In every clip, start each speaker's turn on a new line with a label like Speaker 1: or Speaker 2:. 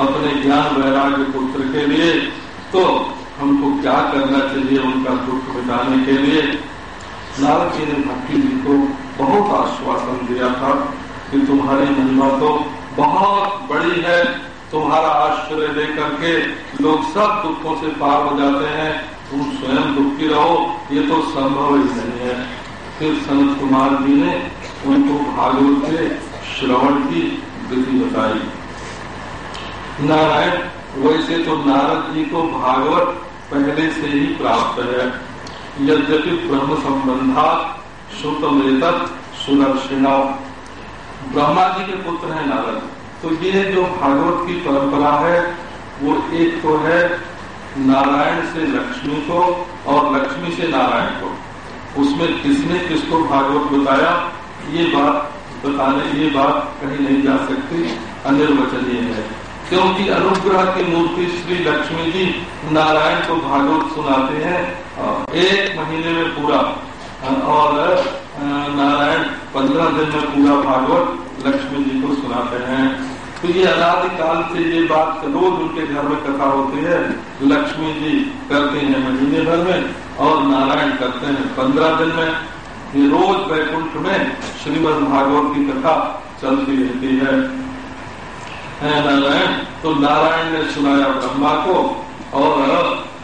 Speaker 1: अपने ज्ञान वैराग्य पुत्र के लिए तो हमको क्या करना चाहिए उनका दुख मिटाने के लिए? नारद जी ने भक्ति जी को बहुत आश्वासन दिया था कि तुम्हारी महिमा तो बहुत बड़ी है। तुम्हारा आश्रय लेकर के लोग सब दुखों से पार हो जाते हैं। तुम स्वयं दुखी रहो, ये तो संभव ही नहीं है। फिर संत कुमार जी ने उनको भागवत के श्रवण की विधि बताई। नारायण, वैसे तो नारद जी को भागवत पहले से ही प्राप्त है। यद्यपि ब्रह्म संबंधा श्रुतमेत सुदर्शिना। ब्रह्मा जी के पुत्र हैं नारद। तो ये जो भागवत की परंपरा है, वो एक तो है नारायण से लक्ष्मी को और लक्ष्मी से नारायण को। उसमें किसने किसको भागवत बताया, ये बात बताने, ये बात कहीं नहीं जा सकती। अनिर्वचनीय है। क्योंकि अनुग्रह की मूर्ति श्री लक्ष्मी जी नारायण को भागवत सुनाते हैं। एक महीने में पूरा। और नारायण पंद्रह दिन में पूरा भागवत लक्ष्मी जी को सुनाते हैं। तो ये अनादिकाल से ये बात रोज उनके घर में कथा होती है। लक्ष्मी जी करते हैं महीने भर में और नारायण करते हैं पंद्रह दिन में। ये रोज वैकुंठ में श्रीमद भागवत की कथा चलती रहती है। है नारायण तो नारायण ने सुनाया ब्रह्मा को और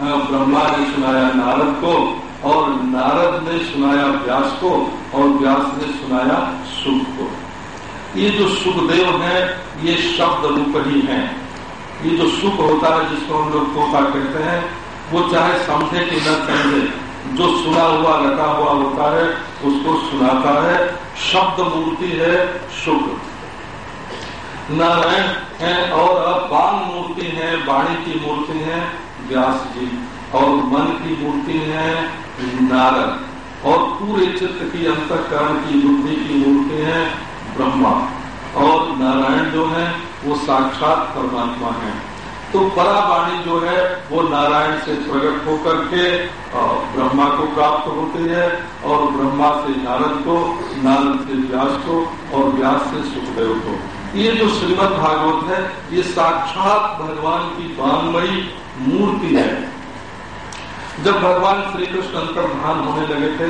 Speaker 1: ब्रह्मा ने सुनाया नारद को और नारद ने सुनाया व्यास को और व्यास ने सुनाया सुख को। ये जो सुखदेव है, ये शब्द रूप ही है। ये जो सुख होता है, जिसको हम लोग तोता कहते हैं, वो चाहे समझे कि न समझे, जो सुना हुआ रखा हुआ होता है, उसको सुनाता है। शब्द मूर्ति है सुख। नारायण है और अब बाण मूर्ति है, वाणी की मूर्ति है, व्यास जी, और मन की मूर्ति है, नारद। और पूरे चित्र की अंतकरण की, बुद्धि की मूर्ति है, ब्रह्मा। और नारायण जो है, वो साक्षात परमात्मा है। तो परावाणी जो है, वो नारायण से प्रकट होकर के ब्रह्मा को प्राप्त होती है, और ब्रह्मा से नारद को, नारद से व्यास को, और व्यास से सुखदेव को। ये जो श्रीमद भागवत है, ये साक्षात भगवान की बानमयी मूर्ति है। जब भगवान श्री कृष्ण अंतर्धान होने लगे थे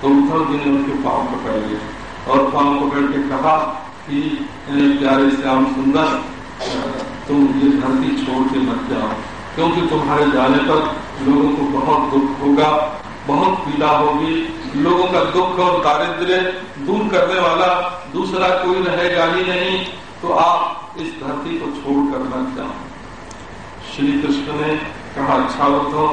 Speaker 1: तो उद्धव जी ने उनके पाँव पकड़ लिए और पाँव पकड़ के कहा कि प्यारे श्याम सुंदर, तुम ये धरती छोड़ के मत जाओ, क्योंकि तुम्हारे जाने पर लोगों को बहुत दुख होगा, बहुत पीड़ा होगी लोगों का दुख और दारिद्र्य दूर करने वाला दूसरा कोई रहेगा ही नहीं तो आप इस धरती को छोड़ कर मत जाओ। श्री कृष्ण ने कहा अच्छा हो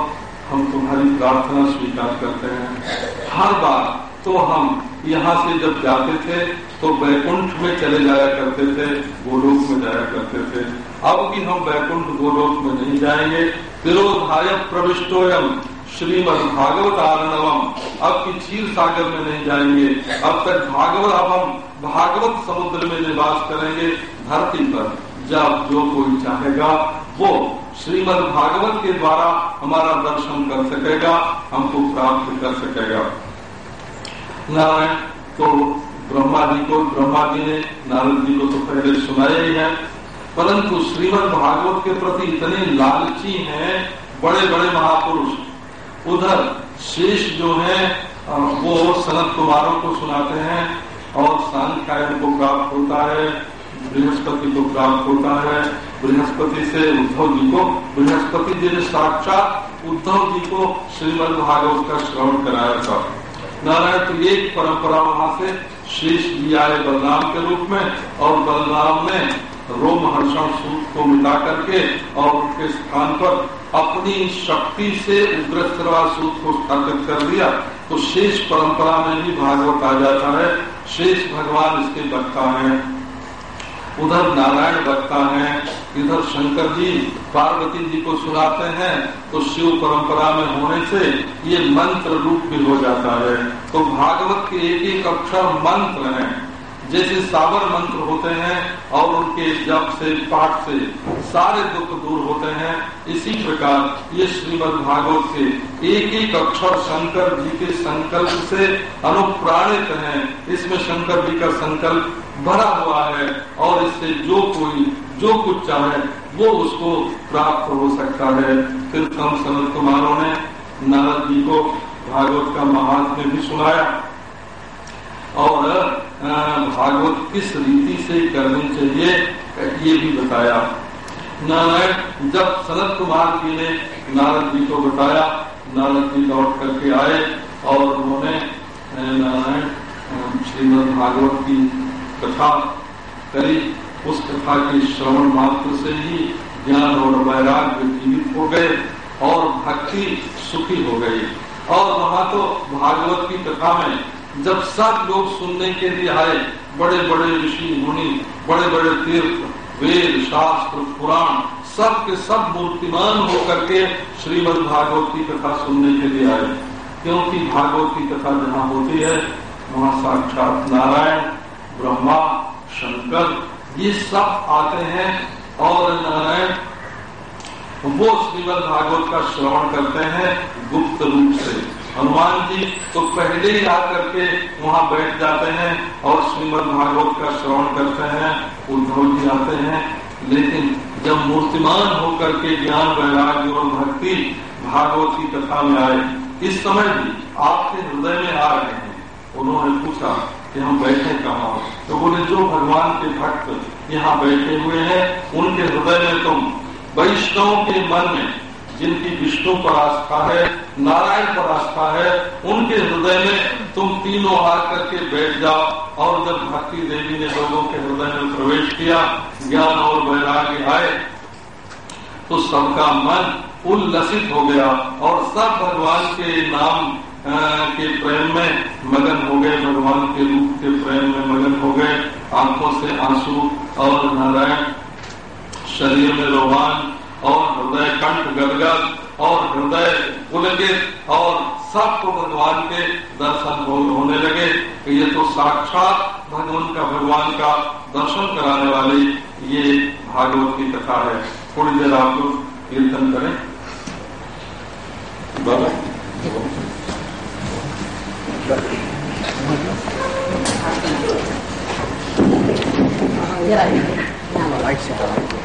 Speaker 1: हम तुम्हारी प्रार्थना स्वीकार करते हैं। हर बार तो हम यहाँ से जब जाते थे तो बैकुंठ में चले जाया करते थे, गोलोक में जाया करते थे। अब भी हम बैकुंठ गोलोक में नहीं जाएँगे। तिरोधाय प्रविष्टोयम। श्रीमद भागवत आरणवम अब की क्षीर सागर में नहीं जाएँगे। अब तक भागवत अब हम भागवत समुद्र में निवास करेंगे धरती पर। जब जो कोई चाहेगा, वो श्रीमद भागवत के द्वारा हमारा दर्शन कर सकेगा, हमको प्राप्त कर सकेगा। नारायण तो ब्रह्मा जी को ब्रह्मा जी ने, नारद जी को तो पहले सुनाया ही है। परंतु श्रीमद भागवत के प्रति इतने लालची हैं बड़े बड़े महापुरुष। उधर शेष जो है वो सनत कुमारों को सुनाते हैं और सांख्यायन को प्राप्त होता है, बृहस्पति को प्राप्त होता है। बृहस्पति से उद्धव जी को, बृहस्पति जी ने साक्षात उद्धव जी को श्रीमद भागवत का श्रवण कराया था। नारायण तो एक परंपरा वहाँ से शेष जी आए बलराम के रूप में और बलराम ने रोम हर्षण सूत को मिला करके और उसके स्थान पर अपनी शक्ति से उग्रश्रवा सूत को स्थापित कर दिया तो शेष परंपरा में भी भागवत आ जाता है। शेष भगवान इसके वक्ता है। उधर नारायण वक्ता है, इधर शंकर जी पार्वती जी को सुनाते हैं तो शिव परंपरा में होने से ये मंत्र रूप भी हो जाता है। तो भागवत के एक एक अक्षर मंत्र है। जैसे सावर मंत्र होते हैं और उनके जप से, पाठ से सारे दुख दूर होते हैं। इसी प्रकार ये श्रीमद भागवत से एक एक अक्षर शंकर जी के संकल्प से अनुप्राणित हैं। इसमें शंकर जी का संकल्प भरा हुआ है और इससे जो कोई, जो कुछ चाहे, वो उसको प्राप्त हो सकता है। फिर कम सनत कुमारों ने नारद जी को भागवत का महात्म्य भी सुनाया। और भागवत किस रीति से करनी चाहिए, ये भी बताया। नारायण, जब सनत कुमार जी ने नारद जी को बताया, नारद जी लौट करके आए और उन्होंने नारायण श्रीमद भागवत की कथा करी। उस कथा के श्रवण मात्र से ही ज्ञान और वैराग्य जीवित हो गए और भक्ति सुखी हो गई। और वहाँ तो भागवत की कथा में जब सब लोग सुनने के लिए आए बड़े बड़े ऋषि मुनि बड़े बड़े तीर्थ, वेद, शास्त्र, पुराण, सब के सब मूर्तिमान होकर के श्रीमद भागवत की कथा सुनने के लिए आए। क्योंकि भागवत की कथा जहाँ होती है, वहाँ साक्षात नारायण, ब्रह्मा, शंकर, ये सब आते हैं और नारायण, वो श्रीमद भागवत का श्रवण करते हैं गुप्त रूप से। हनुमान जी तो पहले ही आकर के वहाँ बैठ जाते हैं और श्रीमद भागवत का श्रवण करते हैं, उद्धव जी आते हैं। लेकिन जब मूर्तिमान होकर के ज्ञान, वैराग्य और भक्ति भागवत की कथा में आए, इस समय भी आपके हृदय में आ रहे हैं। उन्होंने पूछा कि हम बैठे कहा तो बोले, जो भगवान के भक्त यहाँ बैठे हुए हैं, उनके हृदय में तुम, वैष्णव के मन में जिनकी विष्णु पर आस्था है, नारायण पर आस्था है, उनके हृदय में तुम तीनों हार करके बैठ जाओ। और जब भक्ति देवी ने लोगों के हृदय में प्रवेश किया, ज्ञान और वैराग्य आए तो सबका मन उल्लसित हो गया और सब भगवान के नाम के प्रेम में मगन हो गए, भगवान के रूप के प्रेम में मगन हो गए। आँखों से आँसू और नारायण, शरीर में रोमान और हृदय कंठ गदगद, और हृदय पुलकित और सबको भगवान के दर्शन होने लगे ये तो साक्षात भगवान का भगवान का दर्शन कराने वाली ये भागवत की कथा है। थोड़ी देर आप लोग कीर्तन करें। बाबा।
Speaker 2: Yeah. नारायण जीवन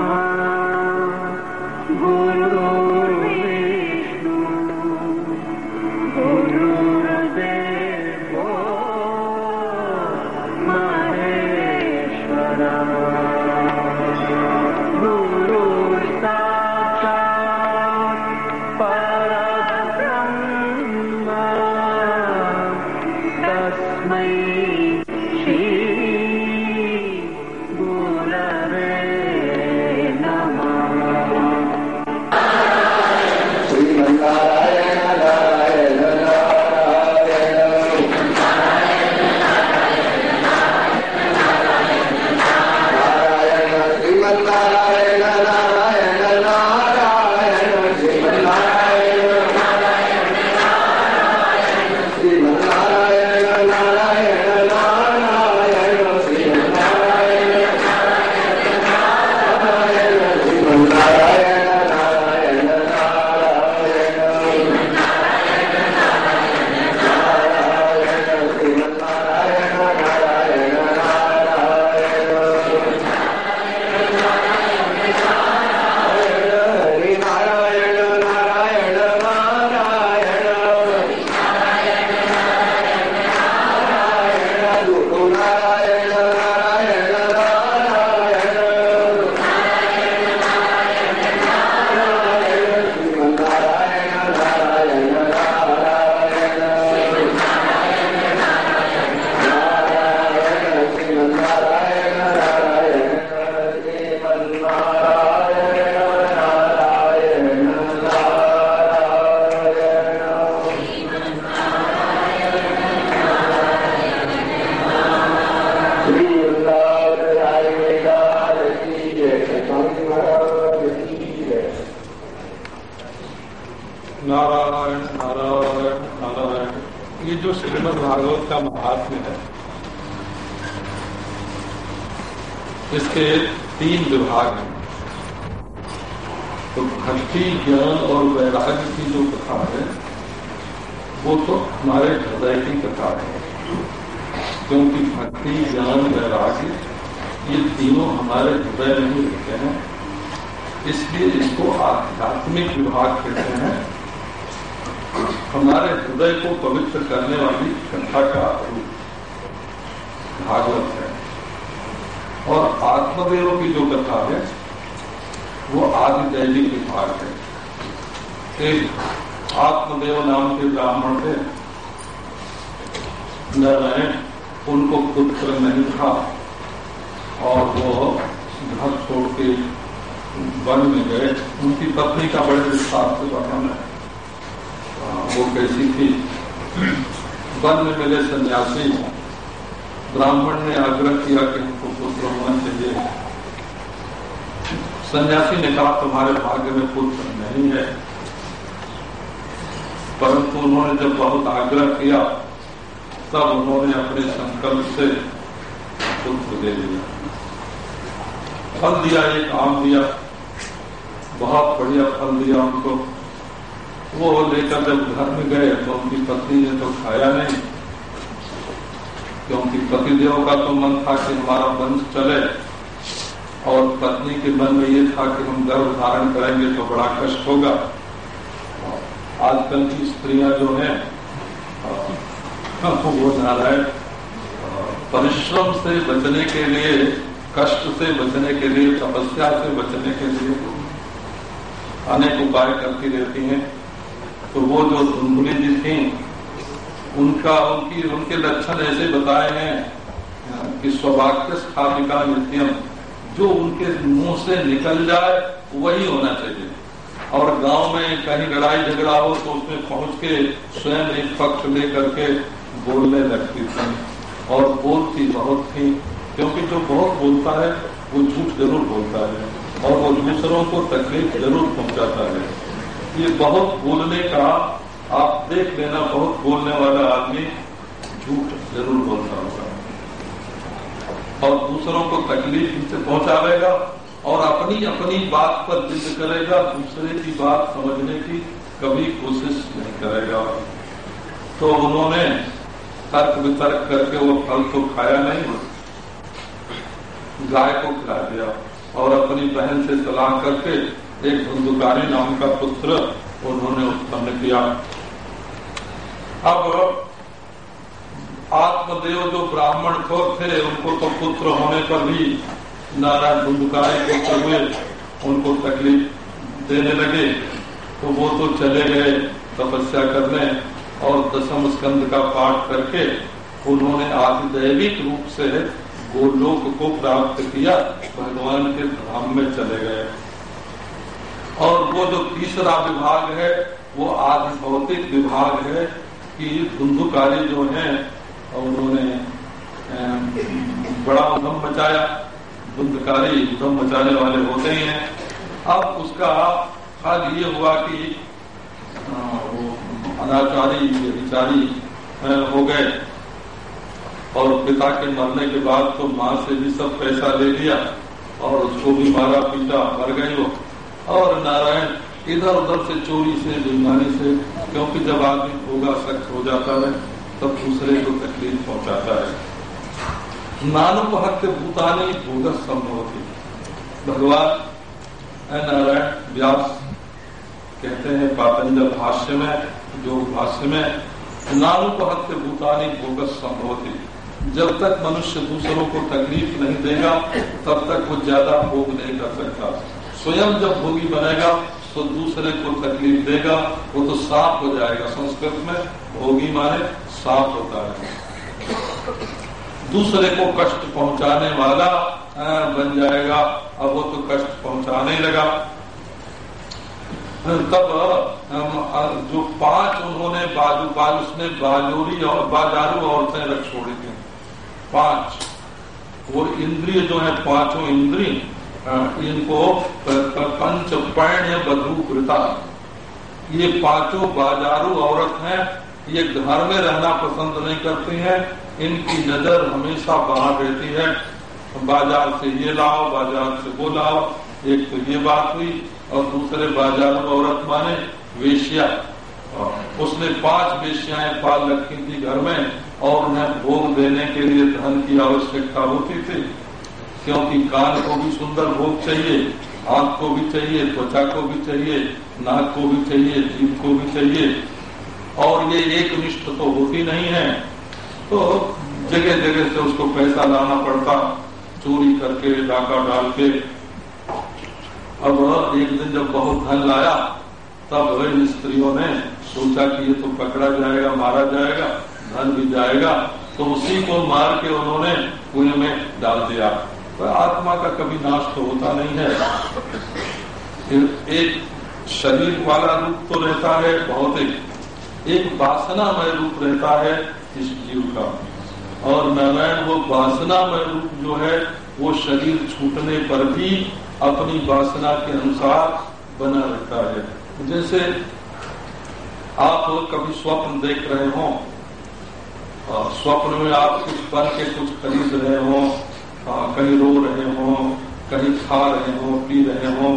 Speaker 1: Amen. वो कैसी थी, वन में मिले सन्यासी, ब्राह्मण ने आग्रह किया कि हमको पुत्र होना चाहिए। सन्यासी ने कहा, तुम्हारे भाग्य में पुत्र नहीं है। परंतु उन्होंने जब बहुत आग्रह किया, तब उन्होंने अपने संकल्प से पुत्र दे दिया। फल दिया, एक आम दिया, बहुत बढ़िया फल दिया उनको। वो लेकर जब घर में गए तो उनकी पत्नी ने तो खाया नहीं। क्योंकि पतिदेव का तो मन था कि हमारा वंश चले और पत्नी के मन में ये था कि हम गर्भ धारण करेंगे तो बड़ा कष्ट होगा। आजकल की स्त्रियाँ जो हैं वो नारायण परिश्रम से बचने के लिए, कष्ट से बचने के लिए, तपस्या से बचने के लिए अनेक उपाय करती रहती हैं। तो वो जो धुंधुली जी थी, उनका, उनकी, उनके लक्षण ऐसे बताए हैं कि सौभाग्य स्थापिका नित्यम, जो उनके मुँह से निकल जाए, वही होना चाहिए। और गाँव में कहीं लड़ाई झगड़ा हो तो उसमें पहुँच के स्वयं एक पक्ष लेकर के बोलने लगती थी। और बोलती बहुत थी, क्योंकि जो बहुत बोलता है, वो झूठ ज़रूर बोलता है, और वो दूसरों को तकलीफ़ ज़रूर पहुंचाता है। ये बहुत बोलने का, आप देख लेना, बहुत बोलने वाला आदमी झूठ ज़रूर बोलता होगा। और दूसरों को तकलीफ़ इनसे पहुंचावेगा और अपनी अपनी बात पर जिद करेगा, दूसरे की बात समझने की कभी कोशिश नहीं करेगा। तो उन्होंने तर्क वितर्क करके वो फल तो खाया नहीं, गाय को खिला दिया और अपनी बहन से सलाह करके एक धुंधुकारी नाम का पुत्र उन्होंने उत्पन्न किया। अब आत्मदेव जो ब्राह्मण थे, उनको तो पुत्र होने पर भी नारायण धुंधुकारी पुत्र हुए उनको तकलीफ़ देने लगे। तो वो तो चले गए तपस्या करने और दसम स्कंद का पाठ करके उन्होंने आधिदैविक रूप से गोलोक को प्राप्त किया, भगवान के धाम में चले गए। और वो जो तीसरा विभाग है, वो आदि भौतिक विभाग है कि धुंधुकारी जो है, उन्होंने बड़ा उधम मचाया। धुंधकारी उधम मचाने वाले होते ही हैं। अब उसका फल ये हुआ कि वो अनाचारी विचारी हो गए। और पिता के मरने के बाद तो माँ से भी सब पैसा ले लिया और उसको भी मारा पीटा मर गई वो। और नारायण इधर उधर से चोरी से, बेईमानी से, क्योंकि जब आदमी भोगा सख्त हो जाता है, तब दूसरे को तकलीफ़ पहुंचाता है। नानुपहत्य भूतानी भोगस संभव भगवान नारायण, व्यास कहते हैं, पातंजल भाष्य में जो भाष्य में नानुपहत्य भूतानी भोगस संभव जब तक मनुष्य दूसरों को तकलीफ़ नहीं देगा, तब तक वो ज़्यादा भोग नहीं कर सकता। स्वयं जब भोगी बनेगा तो दूसरे को तकलीफ़ देगा, वो तो साफ़ हो जाएगा। संस्कृत में भोगी माने साफ़ होता है। दूसरे को कष्ट पहुँचाने वाला बन जाएगा। अब वो तो कष्ट पहुँचाने लगा। तब जो पाँच उन्होंने बाजू, बाज उसने बाजूरी और बाजारू औरतें रख छोड़ी थी। पाँच। वो इंद्रिय जो है, पाँचों इंद्रिय इनको पंच पैण्य बधु कृता ये पाँचों बाजारू औरत हैं, ये घर में रहना पसंद नहीं करती हैं, इनकी नज़र हमेशा बाहर रहती है। बाज़ार से ये लाओ, बाज़ार से वो लाओ। एक तो ये बात हुई, और दूसरे बाज़ार औरत माने वेश्या। उसने पाँच वेश्याएँ पाल रखी थी घर में, और उन्हें भोग देने के लिए धन की आवश्यकता होती थी। क्योंकि कान को भी सुंदर भोग चाहिए, आँख को भी चाहिए, त्वचा को भी चाहिए, नाक को भी चाहिए जीव को भी चाहिए, और ये एक निष्ठ तो होती नहीं है। तो जगह जगह से उसको पैसा लाना पड़ता, चोरी करके, डाका डाल के। अब एक दिन जब बहुत धन लाया, तब इन स्त्रियों ने सोचा कि ये तो पकड़ा जाएगा, मारा जाएगा, धन भी जाएगा तो उसी को मार के उन्होंने कुएँ में डाल दिया। तो आत्मा का कभी नाश तो होता नहीं है। एक शरीर वाला रूप तो रहता है, भौतिक। एक वासनामय रूप रहता है, इस जीव का। और नारायण वो वासनामय रूप जो है, वो शरीर छूटने पर भी अपनी वासना के अनुसार बना रहता है। जैसे आप कभी स्वप्न देख रहे हो स्वप्न में आप कुछ बन के कुछ खरीद रहे हो कहीं रो रहे हो, कहीं खा रहे हो, पी रहे हो,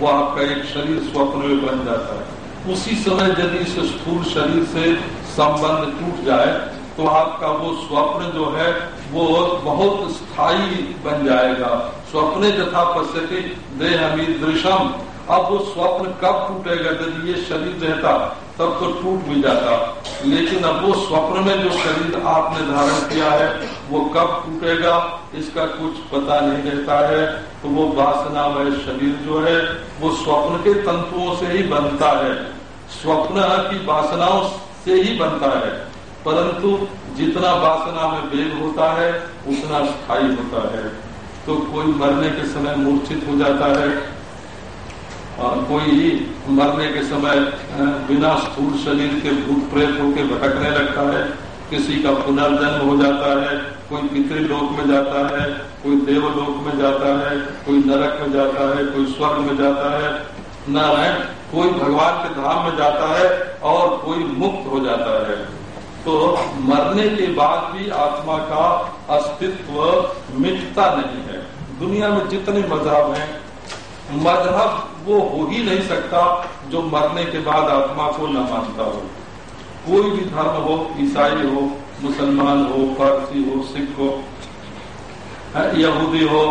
Speaker 1: वो आपका एक शरीर स्वप्न में बन जाता है। उसी समय यदि इस स्थूल शरीर से संबंध टूट जाए तो आपका वो स्वप्न जो है, वो बहुत स्थायी बन जाएगा। स्वप्ने जथा पश्यति देहमी दृशम। अब वो स्वप्न कब टूटेगा? यदि ये शरीर रहता तब तो टूट भी जाता। लेकिन अब वो स्वप्न में जो शरीर आपने धारण किया है, वो कब टूटेगा, इसका कुछ पता नहीं रहता है। तो वो वासनामय शरीर जो है, वो स्वप्न के तंतुओं से ही बनता है। स्वप्न की वासनाओं से ही बनता है। परंतु जितना वासना में वेग होता है, उतना स्थायी होता है। तो कोई मरने के समय मूर्छित हो जाता है कोई मरने के समय बिना स्थूल शरीर के भूत प्रेत होकर भटकने लगता है, किसी का पुनर्जन्म हो जाता है, कोई पितृलोक में जाता है, कोई देवलोक में जाता है, कोई नरक में जाता है, कोई स्वर्ग में जाता है, नारायण कोई भगवान के धाम में जाता है और कोई मुक्त हो जाता है। तो मरने के बाद भी आत्मा का अस्तित्व मिटता नहीं है। दुनिया में जितने मज़हब हैं, मज़हब वो हो ही नहीं सकता जो मरने के बाद आत्मा को न मानता हो। कोई भी धर्म हो ईसाई हो मुसलमान हो पारसी हो सिख है, यहूदी हो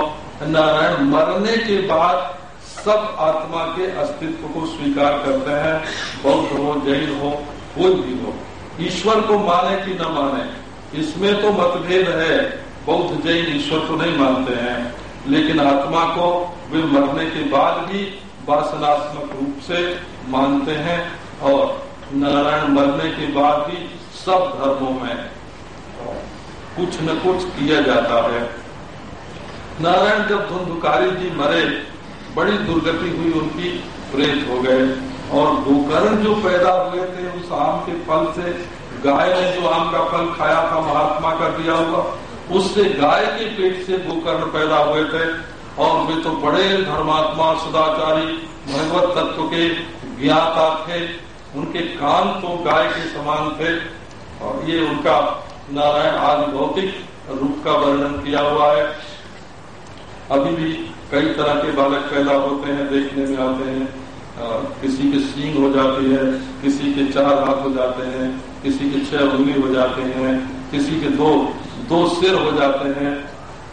Speaker 1: नारायण मरने के बाद सब आत्मा के अस्तित्व को स्वीकार करते हैं। बौद्ध हो जैन हो कोई भी हो। ईश्वर को माने कि न माने इसमें तो मतभेद है। बौद्ध जैन ईश्वर को नहीं मानते हैं। लेकिन आत्मा को वे मरने के बाद भी वासनात्मक रूप से मानते हैं और नारायण मरने के बाद भी सब धर्मों में कुछ न कुछ किया जाता है। नारायण जब धुंधुकारी जी मरे, बड़ी दुर्गति हुई, उनकी प्रेत हो गए और गोकर्ण जो पैदा हुए थे, उस आम के फल से, गाय ने जो आम का फल खाया था, महात्मा का दिया हुआ, उससे गाय के पेट से गोकर्ण पैदा हुए थे। और वे तो बड़े धर्मात्मा सदाचारी भगवत तत्व के ज्ञाता थे। उनके कान तो गाय के समान थे और ये उनका नारायण आदि भौतिक रूप का वर्णन किया हुआ है। अभी भी कई तरह के बालक पैदा होते हैं देखने में आते हैं। आ, किसी के सींग हो जाती है किसी के चार हाथ हो जाते हैं किसी के छह उंगली हो जाते हैं किसी के दो दो सिर हो जाते हैं।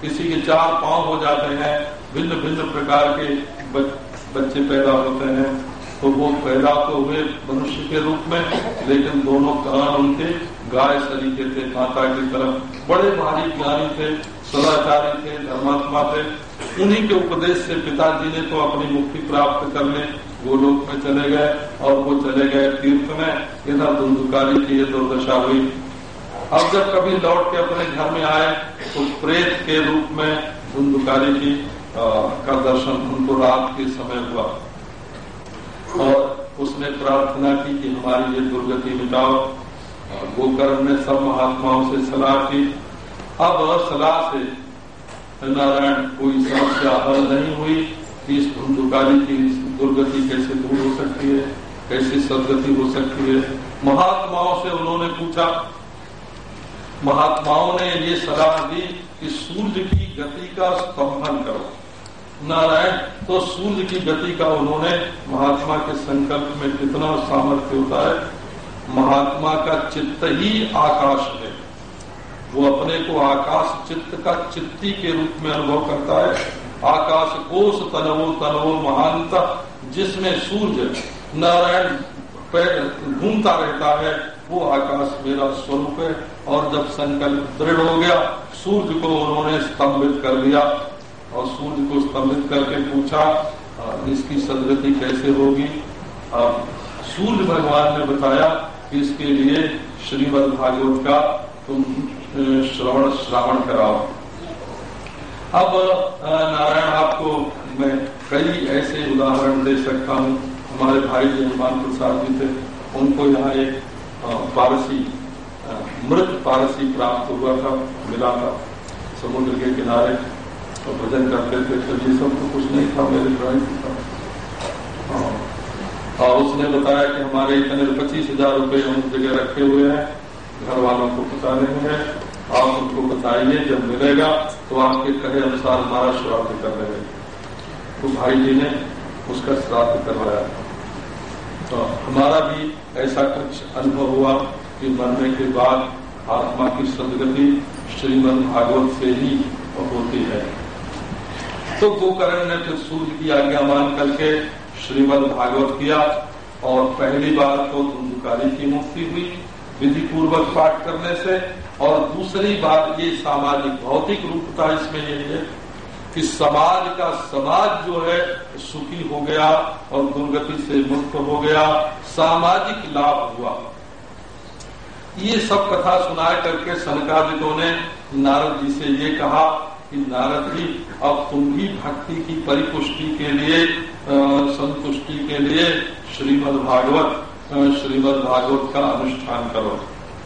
Speaker 1: किसी के चार पाँव हो जाते हैं भिन्न भिन्न प्रकार के बच्चे पैदा होते हैं। तो वो पैदा तो हुए मनुष्य के रूप में, लेकिन दोनों कान उनके गाय सरीके थे, माता की तरफ़ बड़े भारी ज्ञानी थे, सदाचारी थे, धर्मात्मा थे। उन्हीं के उपदेश से पिताजी ने तो अपनी मुक्ति प्राप्त कर करने गोलोक में चले गए और वो चले गए तीर्थ में। इधर धुंधुकारी की ये दुर्दशा हुई। अब जब कभी लौट के अपने घर में आए तो प्रेत के रूप में धुंधुकारी की का दर्शन उनको रात के समय हुआ। और उसने प्रार्थना की कि हमारी ये दुर्गति मिटाओ। गोकर्ण ने सब महात्माओं से सलाह की। अब सलाह से नारायण, कोई समस्या हल नहीं हुई कि इस धुंधुकारी की दुर्गति कैसे दूर हो सकती है, कैसे सदगति हो सकती है। महात्माओं से उन्होंने पूछा महात्माओं ने ये सलाह दी कि सूर्य की गति का स्तंभन करो। नारायण तो सूर्य की गति का उन्होंने महात्मा के संकल्प में कितना सामर्थ्य होता है महात्मा का चित्त ही आकाश है। वो अपने को आकाश चित्त का चित्ती के रूप में अनुभव करता है। आकाश कोष तनवो तनवो महानता जिसमें सूर्य नारायण घूमता रहता है, वो आकाश मेरा स्वरूप है। और जब संकल्प दृढ़ हो गया, सूर्य को उन्होंने स्तंभित कर दिया और सूर्य को स्तंभित करके पूछा इसकी सदगति कैसे होगी? सूर्य भगवान ने बताया कि इसके लिए श्रीमद भागवत का तुम श्रवण, श्रावण कराओ। अब नारायण आपको मैं कई ऐसे उदाहरण दे सकता हूँ। हमारे भाई जी हनुमान प्रसाद जी थे, उनको यहाँ एक पारसी मृत पारसी प्राप्त हुआ था, मिला था। समुद्र के किनारे तो भजन करते थे तो ये सब तो कुछ नहीं था मेरे ड्राइंग था। और उसने बताया कि हमारे इतने पच्चीस हज़ार रुपये हम जगह रखे हुए हैं घर वालों को पता नहीं है। आप उनको बताइए, जब मिलेगा तो आपके कहे अनुसार हमारा श्राद्ध कर रहे तो भाई जी ने उसका श्राद्ध करवाया। तो हमारा भी ऐसा कुछ अनुभव हुआ। कि मरने के बाद आत्मा की सदगति श्रीमद भागवत से ही होती है। तो गोकर्ण ने फिर सूर्य की आज्ञा मान करके श्रीमद भागवत किया और पहली बार तो धुंधुकारी की मुक्ति हुई विधि पूर्वक पाठ करने से और दूसरी बात ये सामाजिक भौतिक रूपता इसमें यही है कि समाज का समाज जो है सुखी हो गया और दुर्गति से मुक्त हो गया, सामाजिक लाभ हुआ। ये सब कथा सुना करके सनकादिकों ने नारद जी से ये कहा कि नारद जी, अब तुम भी भक्ति की परिपुष्टि के लिए संतुष्टि के लिए श्रीमद् भागवत श्रीमद् भागवत का अनुष्ठान करो।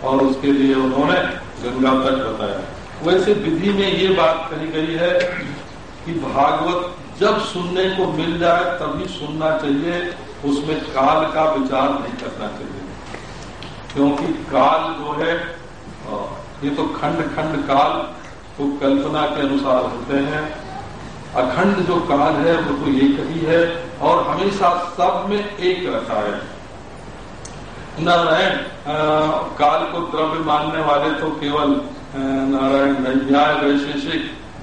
Speaker 1: और उसके लिए उन्होंने गंगा तट बताया। वैसे विधि में ये बात कही गई है कि भागवत जब सुनने को मिल जाए, तभी सुनना चाहिए, उसमें काल का विचार नहीं करना चाहिए। क्योंकि काल जो है ये तो खंड खंड काल तो कल्पना के अनुसार होते हैं। अखंड जो काल है, वो तो एक ही है और हमेशा सब में एक रहता है। नारायण काल को द्रव्य मानने वाले तो केवल नारायण नैयाय वैशेषिक,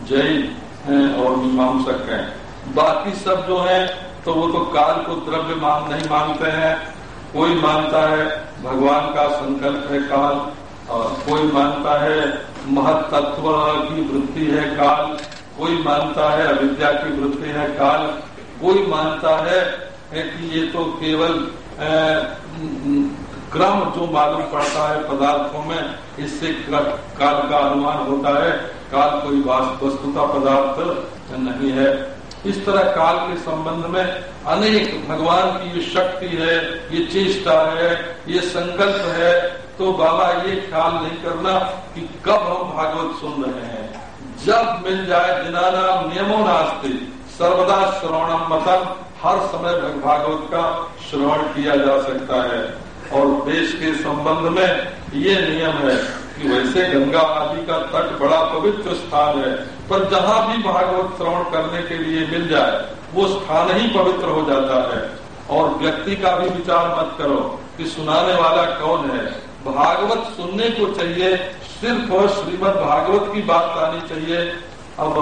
Speaker 1: जैन और मीमांसक हैं। बाकी सब जो है तो वो तो काल को द्रव्य मान, नहीं मानते हैं। कोई मानता है भगवान का संकल्प है काल और कोई मानता है महत तत्व की वृत्ति है काल, कोई मानता है अविद्या की वृत्ति है काल, कोई मानता है कि ये तो केवल क्रम जो मालूम पड़ता है पदार्थों में, इससे काल का अनुमान होता है, काल कोई वस्तुता पदार्थ नहीं है। इस तरह काल के संबंध में अनेक भगवान की ये शक्ति है, ये चेष्टा है, ये संकल्प है तो बाबा ये ख्याल नहीं करना कि कब हम भागवत सुन रहे हैं। जब मिल जाए जिनाना नियमों नास्ते, सर्वदा श्रवणम मतम, हर समय भागवत का श्रवण किया जा सकता है। और देश के संबंध में ये नियम है कि वैसे गंगा आदि का तट बड़ा पवित्र स्थान है, पर जहाँ भी भागवत श्रवण करने के लिए मिल जाए, वो स्थान ही पवित्र हो जाता है। और व्यक्ति का भी विचार मत करो कि सुनाने वाला कौन है। भागवत सुनने को चाहिए, सिर्फ़ और श्रीमद भागवत की बात आनी चाहिए अब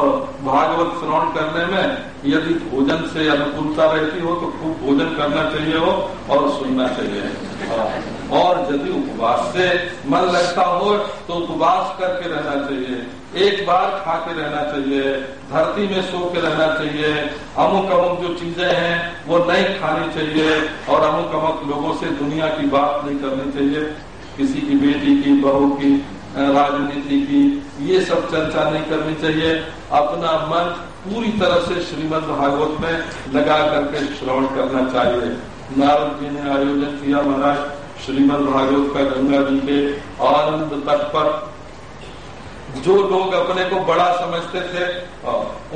Speaker 1: भागवत श्रवण करने में यदि भोजन से अनुकूलता रहती हो तो खूब भोजन करना चाहिए हो और सुनना चाहिए। हाँ। और यदि उपवास से मन लगता हो तो उपवास करके रहना चाहिए। एक बार खा के रहना चाहिए। धरती में सो के रहना चाहिए। अमुक अमुक जो चीज़ें हैं, वो नहीं खानी चाहिए और अमुक अमुक लोगों से दुनिया की बात नहीं करनी चाहिए। किसी की बेटी की, बहू की राजनीति की। ये सब चर्चा नहीं करनी चाहिए। अपना मन पूरी तरह से श्रीमद् भागवत में लगा करके श्रवण करना चाहिए। नारद जी ने आयोजन किया महाराज श्रीमद् भागवत का गंगा जी के आनंद तट पर। जो लोग अपने को बड़ा समझते थे,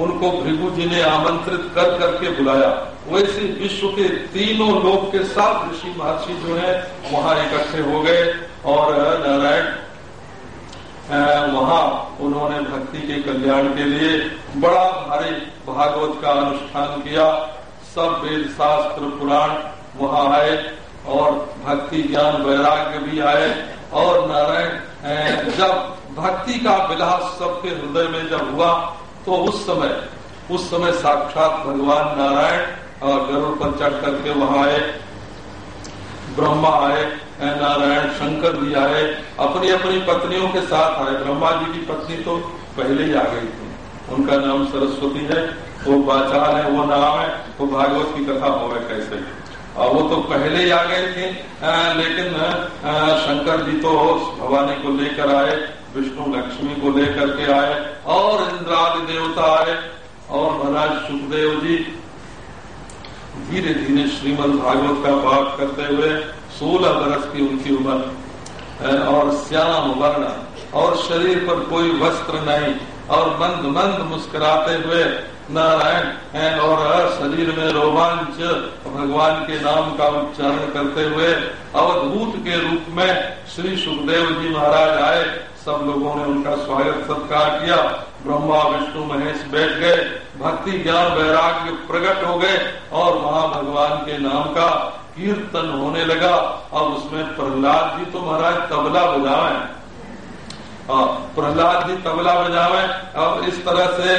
Speaker 1: उनको भृगु जी ने आमंत्रित कर करके बुलाया। वैसे विश्व के तीनों लोग के साथ ऋषि महर्षि जो है, वहाँ इकट्ठे हो गए और नारायण वहाँ उन्होंने भक्ति के कल्याण के लिए बड़ा भारी भागवत का अनुष्ठान किया। सब वेद शास्त्र पुराण वहाँ आए और भक्ति ज्ञान वैराग्य भी आए। और नारायण जब भक्ति का विलास सबके हृदय में जब हुआ तो उस समय उस समय साक्षात भगवान नारायण अ, गरुड़ पर चढ़ करके वहाँ आए। ब्रह्मा आए। नारायण शंकर भी आए, अपनी अपनी पत्नियों के साथ आए। ब्रह्मा जी की पत्नी तो पहले ही आ गई थी। उनका नाम सरस्वती है, वो बाचार है, वो नाम है, वो भागवत की कथा होवे कैसे। और वो तो पहले ही आ गए थे लेकिन शंकर जी तो भवानी को लेकर आए, विष्णु लक्ष्मी को लेकर के आए, और इंद्रादि देवता आए, और महाराज सुखदेव जी धीरे धीरे श्रीमद भागवत का पाठ करते हुए सोलह बरस की उनकी उम्र और श्याम वर्ण और शरीर पर कोई वस्त्र नहीं, और मंद मंद मुस्कुराते हुए नारायण और शरीर में रोमांच भगवान के नाम का उच्चारण करते हुए अवधूत के रूप में श्री सुखदेव जी महाराज आए। सब लोगों ने उनका स्वागत सत्कार किया। ब्रह्मा, विष्णु, महेश बैठ गए। भक्ति, ज्ञान, वैराग्य प्रकट हो गए और वहाँ भगवान के नाम का कीर्तन होने लगा। अब उसमें प्रहलाद जी तो महाराज तबला बजावे हाँ, प्रहलाद जी तबला बजावे अब इस तरह से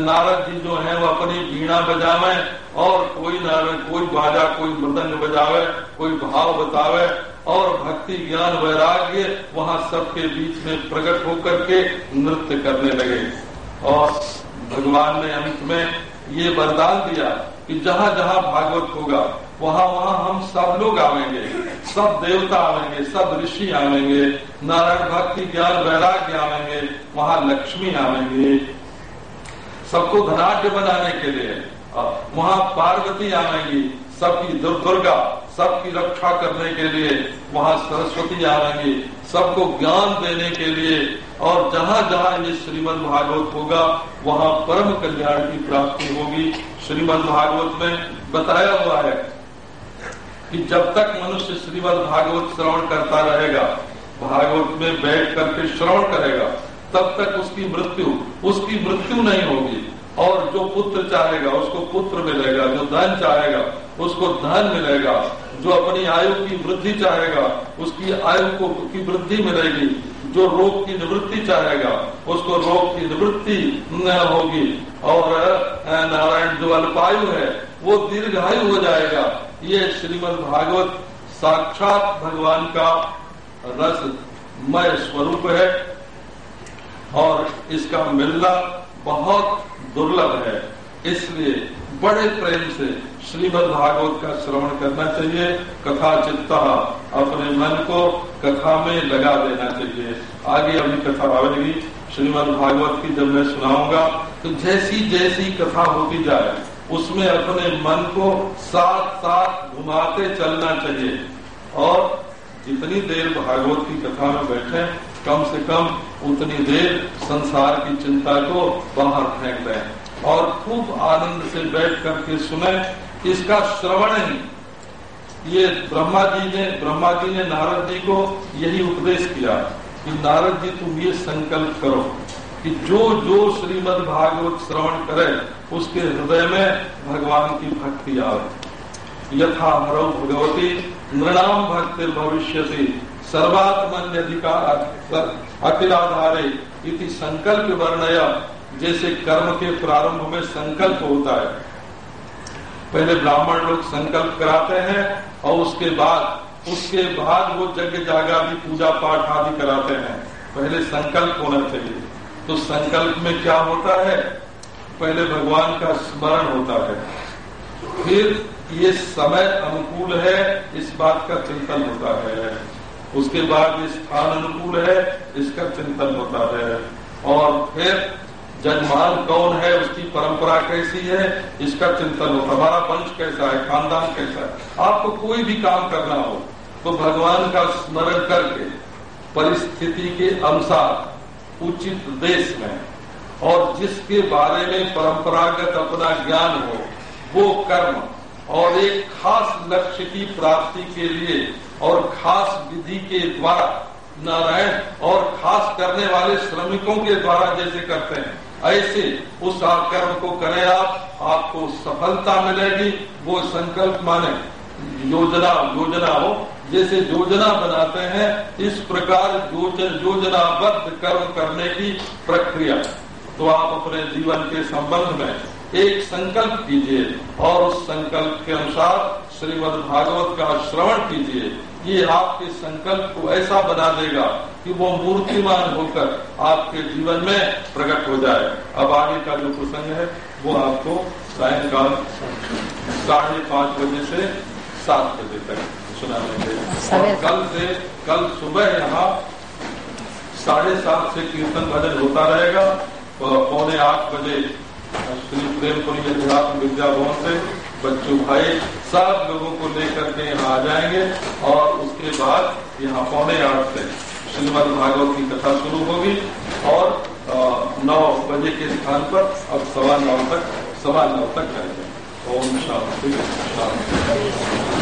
Speaker 1: नारद जी जो है वो अपनी बीणा बजावे और कोई नारद कोई बाजा कोई मृदंग बजावे कोई भाव बतावे और भक्ति ज्ञान वैराग्य वहाँ सबके बीच में प्रकट होकर के नृत्य करने लगे। और भगवान ने अंत में ये वरदान दिया कि जहाँ जहाँ भागवत होगा वहाँ वहाँ हम सब लोग आवेंगे, सब देवता आवेंगे, सब ऋषि आवेंगे, नारायण भक्ति ज्ञान, वैराग्य आवेंगे, वहाँ लक्ष्मी आवेंगे। सबको धनाढ़ बनाने के लिए वहाँ पार्वती आवेंगी, सबकी दुर- दुर्गा सबकी रक्षा करने के लिए वहाँ सरस्वती आएँगी सबको ज्ञान देने के लिए और जहाँ जहाँ ये श्रीमद् भागवत होगा, वहाँ परम कल्याण की प्राप्ति होगी। श्रीमद् भागवत में बताया हुआ है कि जब तक मनुष्य श्रीमद भागवत श्रवण करता रहेगा, भागवत में बैठ करके श्रवण करेगा, तब तक उसकी मृत्यु उसकी मृत्यु नहीं होगी। और जो पुत्र चाहेगा, उसको पुत्र मिलेगा, जो धन चाहेगा, उसको धन मिलेगा। जो अपनी आयु की वृद्धि चाहेगा, उसकी आयु को, की वृद्धि मिलेगी। जो रोग की निवृत्ति चाहेगा, उसको रोग की निवृत्ति होगी। और नारायण जो अल्पायु है, वो दीर्घायु हो जाएगा। ये श्रीमद् भागवत साक्षात भगवान का रसमय स्वरूप है और इसका मिलना बहुत दुर्लभ है। इसलिए बड़े प्रेम से श्रीमद् भागवत का श्रवण करना चाहिए, कथा चित्ता अपने मन को कथा में लगा देना चाहिए। आगे अभी कथा आवेगी श्रीमद् भागवत की जब मैं सुनाऊँगा तो जैसी जैसी कथा होती जाए उसमें अपने मन को साथ साथ घुमाते चलना चाहिए। और जितनी देर भागवत की कथा में बैठे, कम से कम उतनी देर संसार की चिंता को बाहर फेंक दें। और खूब आनंद से बैठ करके सुने, इसका श्रवण ही। ये ब्रह्मा जी ने, ब्रह्मा जी ने नारद जी को यही उपदेश किया कि, नारद जी, तुम ये संकल्प करो। कि जो जो श्रीमद् भागवत श्रवण करे, उसके हृदय में भगवान की भक्ति आवे। यथा हरो भगवती नृणाम भक्ति भविष्य सर्वात्मन्य अधिकार अखिलाधारे इति संकल्प वर्णय, जैसे कर्म के प्रारंभ में संकल्प होता है। पहले ब्राह्मण लोग संकल्प कराते हैं, और उसके बाद उसके बाद वो जग जागा भी पूजा पाठ आदि कराते हैं। पहले संकल्प होना चाहिए। तो संकल्प में क्या होता है? पहले भगवान का स्मरण होता है। फिर ये समय अनुकूल है, इस बात का चिंतन होता है। उसके बाद ये स्थान अनुकूल है, इसका चिंतन होता है। और फिर जजमान कौन है, उसकी परंपरा कैसी है, इसका चिंतन होता है। हमारा वंश कैसा है, खानदान कैसा है? आपको कोई भी काम करना हो तो भगवान का स्मरण करके, परिस्थिति के अनुसार उचित देश में और जिसके बारे में परंपरागत अपना ज्ञान हो, वो कर्म और एक खास लक्ष्य की प्राप्ति के लिए और खास विधि के द्वारा नारायण और खास करने वाले श्रमिकों के द्वारा जैसे करते हैं, ऐसे उस कर्म को करें आप, आपको सफलता मिलेगी, वो संकल्प माने, योजना योजना हो जैसे योजना बनाते हैं, इस प्रकार योजनाबद्ध कर्म करने की प्रक्रिया। तो आप अपने जीवन के संबंध में एक संकल्प कीजिए और उस संकल्प के अनुसार श्रीमद् भागवत का श्रवण कीजिए। ये आपके संकल्प को ऐसा बना देगा कि वो मूर्तिमान होकर आपके जीवन में प्रकट हो जाए। अब आगे का जो प्रसंग है, वो आपको सायंकाल साढ़े पाँच बजे से सात बजे तक। सुनाएँगे और कल से, कल सुबह यहाँ साढ़े सात से कीर्तन भजन होता रहेगा और पौने आठ बजे श्री प्रेमपुरी अध्यात्म विद्या भवन से बच्चों भाई सब लोगों को लेकर के यहाँ आ जाएँगे और उसके बाद यहाँ पौने आठ से श्रीमद भागवत की कथा शुरू होगी और नौ बजे के स्थान पर अब सवा नौ तक, सवा नौ तक जाएँगे। ओम शांति शांति।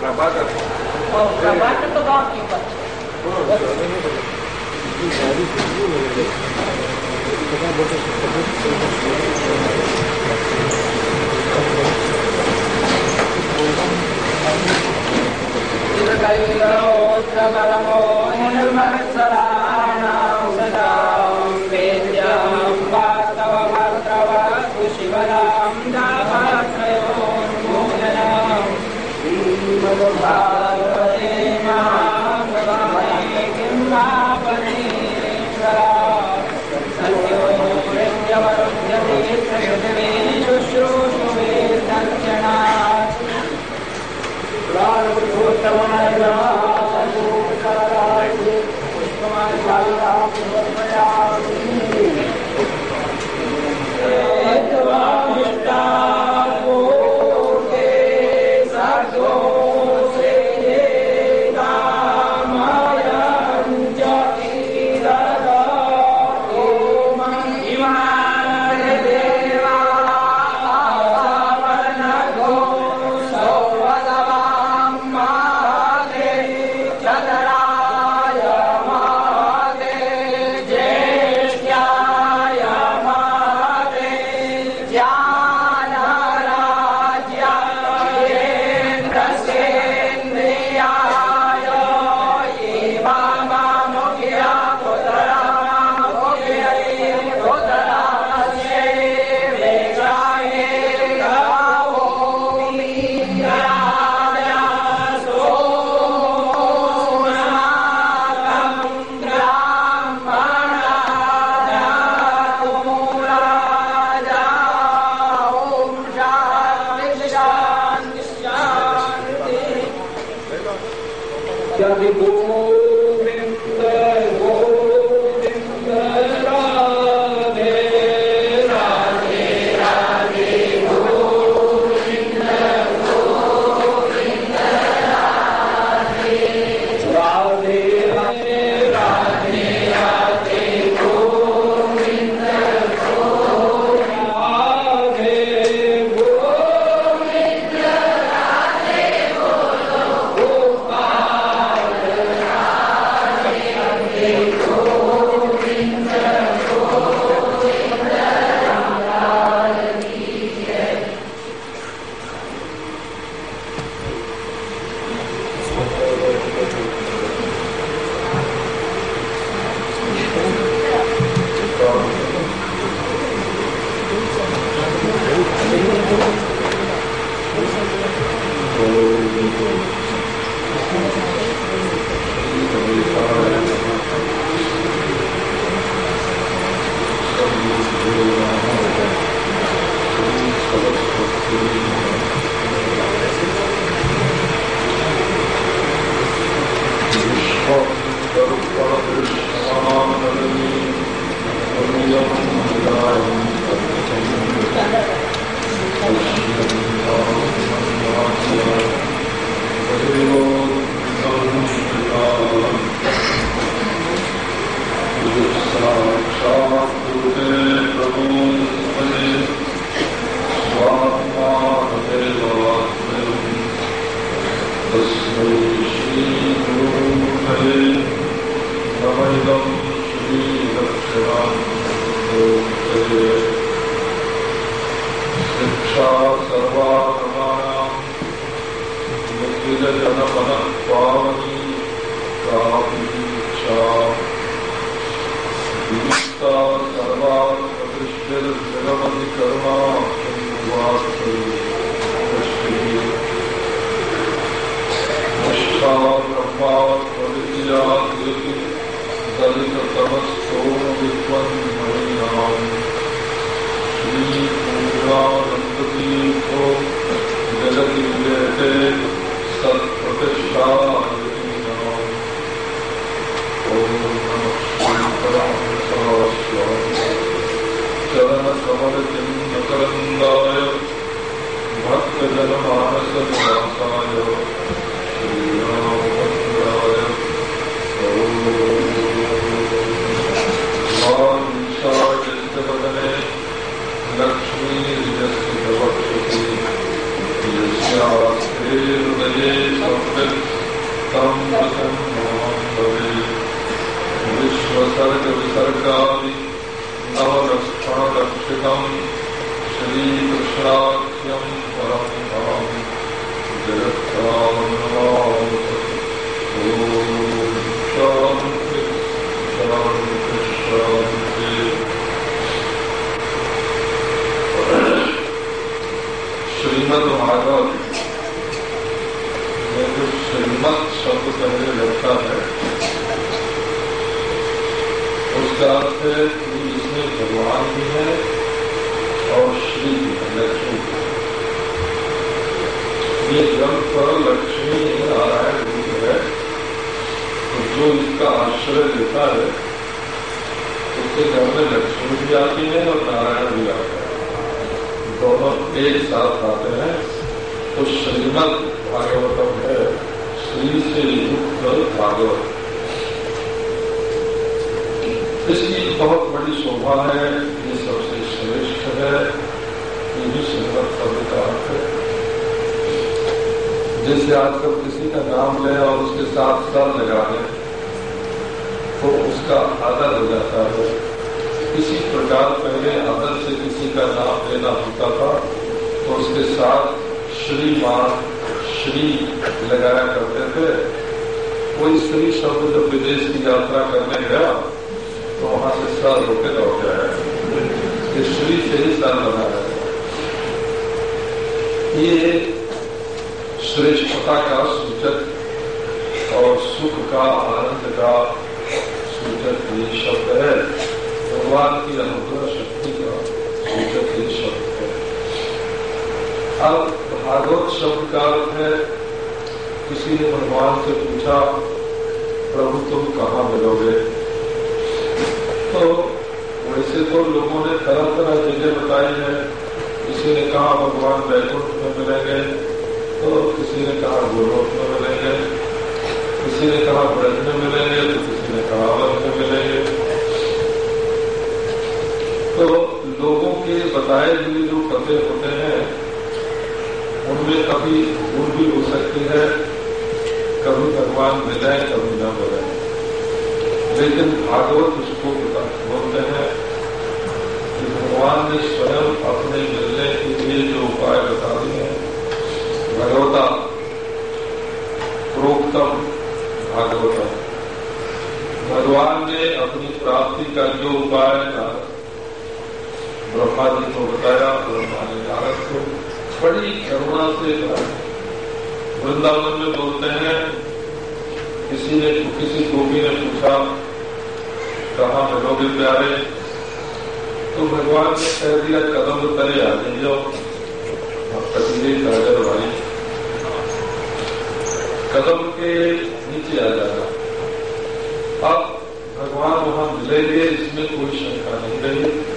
Speaker 1: प्रभाकर
Speaker 3: प्रभाकर तो गाँव के ऊपर
Speaker 2: प्राण
Speaker 1: उत्तम दोनों साथ आते हैं तो श्रीमद भागवतम है श्री से युक्त भागवत इसकी बहुत बड़ी शोभा है, ये सबसे श्रेष्ठ है, ये भी श्रीमद का अर्थ है। जैसे आजकल किसी का नाम ले और उसके साथ सर लगा दें तो उसका आदर हो जाता है। इसी प्रकार पहले आदर से किसी का नाम लेना होता था तो उसके साथ श्रीमान श्री लगाया करते थे। कोई स्त्री शब्द जब विदेश की यात्रा करने गया तो वहाँ से सर होके लौट जाए कि श्री से ही सर लगाया ये श्रेष्ठता का सूचक और सुख का आनंद का सूचक ये शब्द है। भगवान की अनुग्रह शक्ति का सूचक ये शब्द है अब भागवत शब्द का अर्थ है, किसी ने भगवान से पूछा, प्रभु, तुम कहाँ मिलोगे तो वैसे तो लोगों ने तरह तरह चीज़ें बताई है। किसी ने कहा, भगवान बैकुंठ में मिलेंगे। तो किसी ने कहा गोलोक में मिलेंगे। किसी ने कहा, ब्रज में मिलेंगे। तो किसी ने कहा वन में मिलेंगे। तो लोगों के बताए हुए जो पते होते हैं उनमें कभी भूल भी हो सकती है। कभी भगवान मिले, कभी न मिले। लेकिन भागवत उसको बोलते हैं कि भगवान ने स्वयं अपने मिलने के लिए जो उपाय बता दिए हैं। भगवता, प्रोक्तम भागवतम भगवान ने अपनी प्राप्ति का जो उपाय था ब्रह्मा जी को बताया, ब्रह्मा ने नारद को बड़ी करुणा से वृंदावन में बोलते हैं। किसी ने किसी गोपी ने पूछा, कहा मिलोगे प्यारे तो भगवान ने कह दिया, कदम तले आ कटिले काजर भाई। कदम के नीचे आ जाना। अब भगवान वहाँ मिलेंगे, इसमें कोई शंका नहीं रही।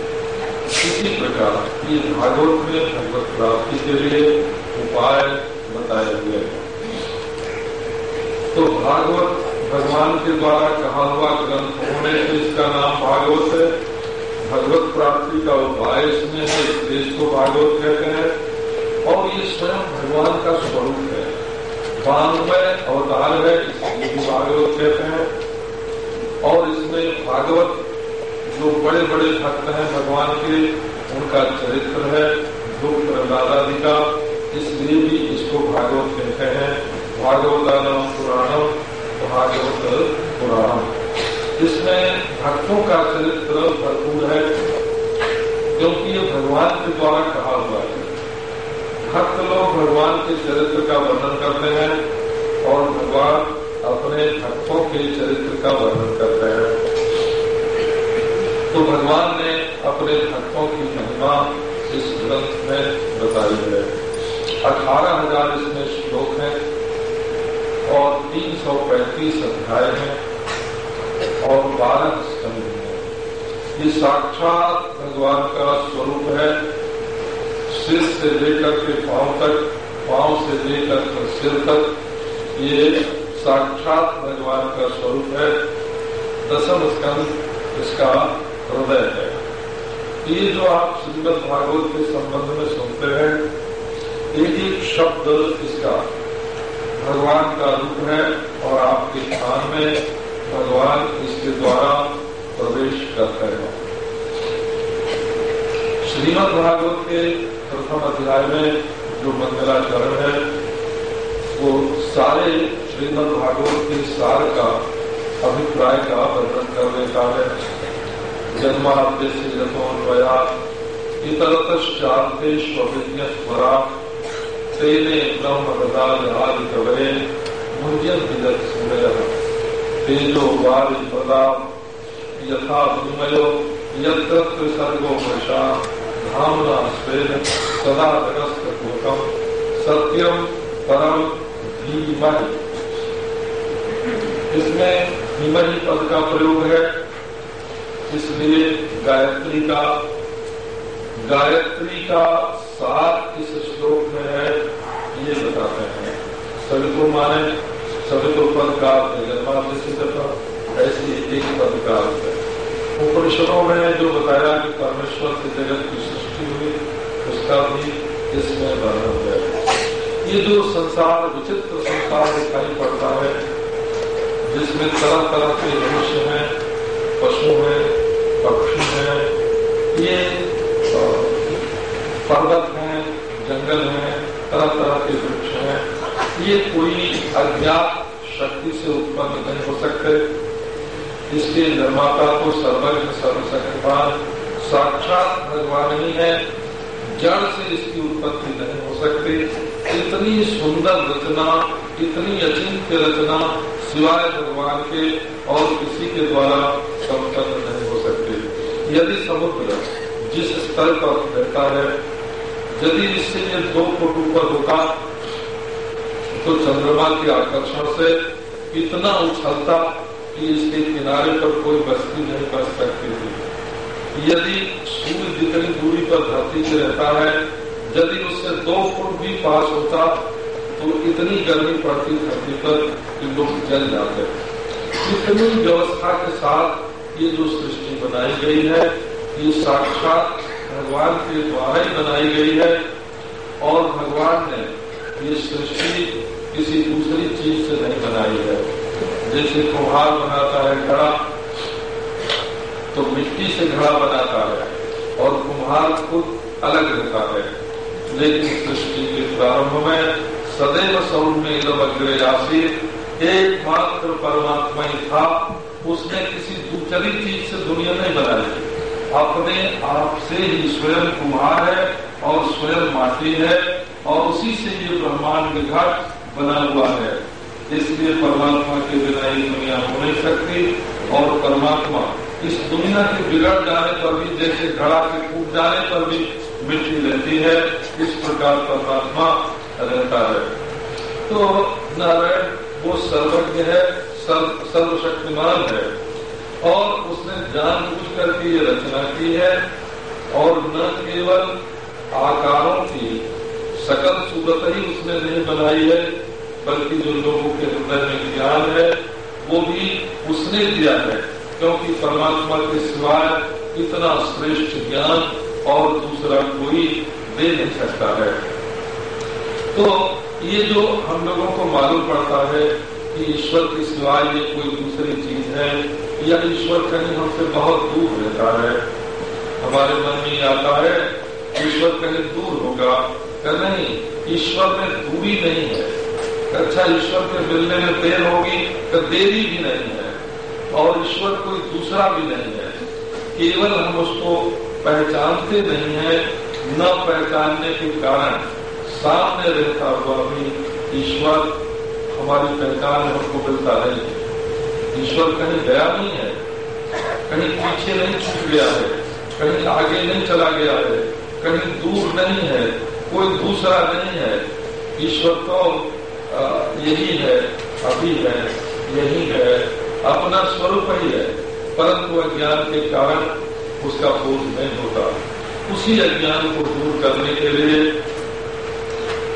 Speaker 1: इसी प्रकार ये भागवत में भगवत प्राप्ति के लिए उपाय बताए हुए हैं। तो भागवत भगवान के द्वारा कहा हुआ ग्रंथ होने से इसका नाम भागवत है। भगवत प्राप्ति का उपाय इसमें है इसलिए इसको भागवत कहते हैं। और ये स्वयं भगवान का स्वरूप है। वांग में अवतार है भी भागवत कहते हैं। और इसमें भागवत जो बड़े बड़े भक्त हैं भगवान के उनका चरित्र है जो प्रहलादादि का इसलिए भी इसको भागवत कहते हैं भागवतानम पुराणम भागवत पुराणम इसमें भक्तों का चरित्र भरपूर है, क्योंकि ये भगवान के द्वारा कहा हुआ है। भक्त लोग भगवान के चरित्र का वर्णन करते हैं और भगवान अपने भक्तों के चरित्र का वर्णन करते हैं। तो भगवान ने अपने भक्तों की महिमा इस ग्रंथ में बताई है। अठारह हज़ार इसमें श्लोक हैं और तीन सौ पैंतीस अध्याय हैं और बारह स्कंद हैं। ये साक्षात भगवान का स्वरूप है। सिर से लेकर के पाँव तक, पाँव से लेकर के सिर तक ये साक्षात भगवान का स्वरूप है। दसम स्कंद इसका हृदय है। ये जो आप श्रीमद भागवत के संबंध में सुनते हैं, एक एक शब्द इसका भगवान का रूप है और आपके स्थान में भगवान इसके द्वारा प्रवेश करते हैं। श्रीमद भागवत के प्रथम अध्याय में जो मंगलाचरण है, वो सारे श्रीमद भागवत के सार का अभिप्राय का वर्णन कर देता है। जन्माद्य से जतोन्वया इतरतश्चार्थे स्वविज्ञ स्वरा तेने ब्रह्म गदाल कवे मुंजन विदत सूर्य तेजो वारि प्रदा यथा विमयो सदा जगस्त सत्यम परम धीमहि। इसमें धीमहि पद का प्रयोग है। इसलिए गायत्री का गायत्री का सार इस श्लोक में है, ये बताते हैं। सभी को माने, सभी तो पद का करता ऐसी एक पद का उपनिषदों में जो बताया कि परमेश्वर से जगत की सृष्टि हुई, उसका भी इसमें वर्णन है। ये जो संसार, विचित्र संसार दिखाई पड़ता है, जिसमें तरह तरह के मनुष्य हैं पशु हैं पक्षी हैं, ये पर्वत हैं, जंगल हैं तरह तरह के वृक्ष हैं। ये कोई अज्ञात शक्ति से उत्पन्न नहीं हो सकते। इसके निर्माता को सर्वज्ञ, सर्वशक्तिमान, साक्षात भगवान ही है। जड़ से इसकी उत्पत्ति नहीं हो सकती। इतनी सुंदर रचना, इतनी अचिंत्य रचना सिवाय भगवान के और किसी के द्वारा संपन्न नहीं हो सकती यदि समुद्र जिस स्तर पर रहता है, यदि इससे ये दो फुट ऊपर होता तो चंद्रमा के आकर्षण से इतना उछलता कि इसके किनारे पर कोई बस्ती नहीं बच सकती थी। यदि सूर्य जितनी दूरी पर धरती से रहता है, यदि उससे दो फुट भी पास होता तो इतनी गर्मी पड़ती धरती पर कि लोग जल जाते। इतनी व्यवस्था के साथ ये जो सृष्टि बनाई गई है, ये साक्षात भगवान के द्वारा ही बनाई गई है। और भगवान ने ये सृष्टि किसी दूसरी चीज़ से नहीं बनाई है। जैसे कुम्हार बनाता है घड़ा तो मिट्टी से घड़ा बनाता है और कुम्हार खुद अलग रहता है। लेकिन सृष्टि के प्रारंभ में सदैव सौम्य अग्रे राशि एकमात्र परमात्मा ही था। उसने किसी दूसरी चीज़ से दुनिया नहीं बनाई अपने आप से ही स्वयं कुम्हार है और स्वयं माटी है और उसी से ये ब्रह्मांड घाट बना हुआ है। इसलिए परमात्मा के बिना ये दुनिया हो नहीं सकती और परमात्मा इस दुनिया के बिगड़ जाने पर भी, जैसे घड़ा के टूट जाने पर भी मिट्टी रहती है, इस प्रकार परमात्मा रहता है। तो नारायण, वो सर्वज्ञ है सर्व, सर्वशक्तिमान है। और उसने जानबूझ करके ये रचना की है, और न केवल आकारों की, सकल सूरत ही उसने नहीं बनाई है, बल्कि जो लोगों के हृदय में ज्ञान है, वो भी उसने दिया है, क्योंकि परमात्मा के सिवाय इतना श्रेष्ठ ज्ञान और दूसरा कोई दे नहीं सकता है। तो ये जो हम लोगों को मालूम पड़ता है कि ईश्वर के सिवाय ये कोई दूसरी चीज़ है, या ईश्वर कहीं हमसे बहुत दूर रहता है। हमारे मन में आता है ईश्वर कहीं दूर होगा। क्या नहीं, ईश्वर में दूरी नहीं है। अच्छा ईश्वर के मिलने में देर होगी तो देरी भी नहीं है। और ईश्वर कोई दूसरा भी नहीं है। केवल हम उसको पहचानते नहीं है, न पहचानने के कारण सामने रहता हुआ भी ईश्वर हमारी पहचान में हमको मिलता है ईश्वर कहीं गया नहीं है, कहीं पीछे नहीं छूट गया है, कहीं आगे नहीं चला गया है, कहीं दूर नहीं है, कोई दूसरा नहीं है। ईश्वर तो यही है, अभी है, यही है, अपना स्वरूप ही है। परंतु अज्ञान के कारण उसका बोध नहीं होता। उसी अज्ञान को दूर करने के लिए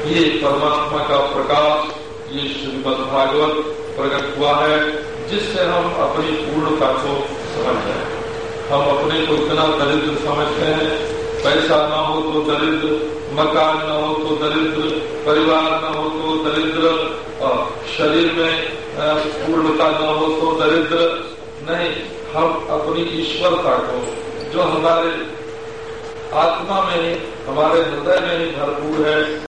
Speaker 1: ये परमात्मा का प्रकाश ये श्रीमद भागवत प्रकट हुआ है, जिससे हम अपनी पूर्णता को समझ जाए हम अपने को इतना दरिद्र समझते हैं, पैसा न हो तो दरिद्र, मकान न हो तो दरिद्र, परिवार न हो तो दरिद्र शरीर में पूर्णता न हो तो दरिद्र। नहीं, हम अपनी ईश्वरता को जो हमारे आत्मा में ही हमारे हृदय में ही भरपूर है